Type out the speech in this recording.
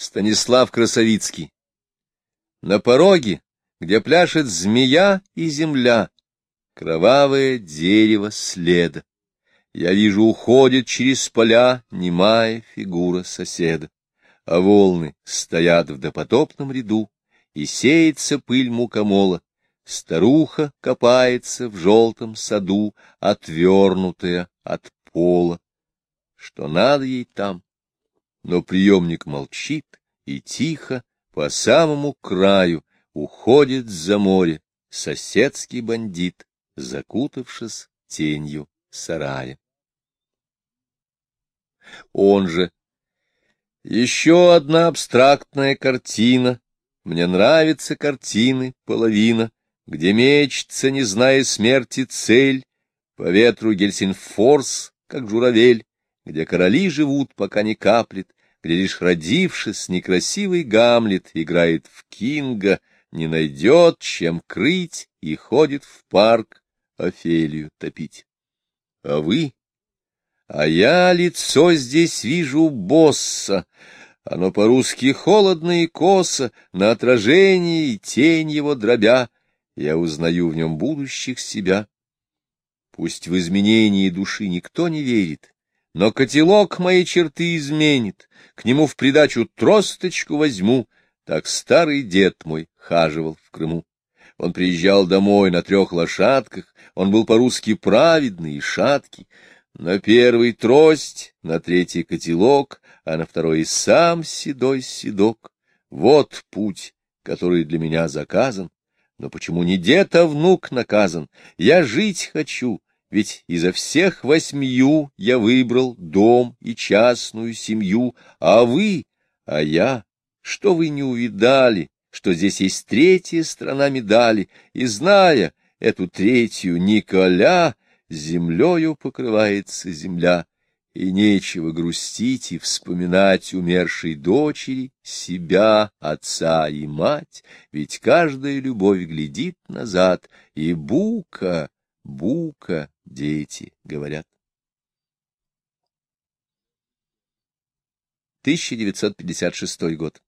Станислав Красовицкий. На пороге, где пляшет змея и земля, кровавое дерево следа. Я вижу, уходит через поля немая фигура соседа, а волны стоят в допотопном ряду, и сеется пыль мукомола. Старуха копается в желтом саду, отвернутая от пола. Что надо ей там? Но приемник молчит, и тихо по самому краю уходит за море соседский бандит, закутавшись тенью сарая. Он же. Еще одна абстрактная картина. Мне нравятся картины, половина, где мечется, не зная смерти, цель, по ветру Гельсинфорс, как журавель, где короли живут, пока не каплет, где лишь родившись некрасивый Гамлет играет в Кинга, не найдет, чем крыть, и ходит в парк Офелию топить. А вы? А я лицо здесь вижу босса. Оно по-русски холодно и косо, на отражении тень его дробя. Я узнаю в нем будущих себя. Пусть в изменении души никто не верит, но котелок мои черты изменит, к нему в придачу тросточку возьму, так старый дед мой хаживал в Крыму. Он приезжал домой на трех лошадках, он был по-русски праведный и шаткий. На первый трость, на третий котелок, а на второй сам седой седок. Вот путь, который для меня заказан. Но почему не дед, а внук наказан? Я жить хочу, ведь изо всех восьмию я выбрал дом и частную семью, а вы, а я, что вы не увидали, что здесь есть третья сторона медали, и, зная эту третью Николя, землею покрывается земля, и нечего грустить и вспоминать умершей дочери, себя, отца и мать, ведь каждая любовь глядит назад, и бука, бука, дети говорят. 1956 год.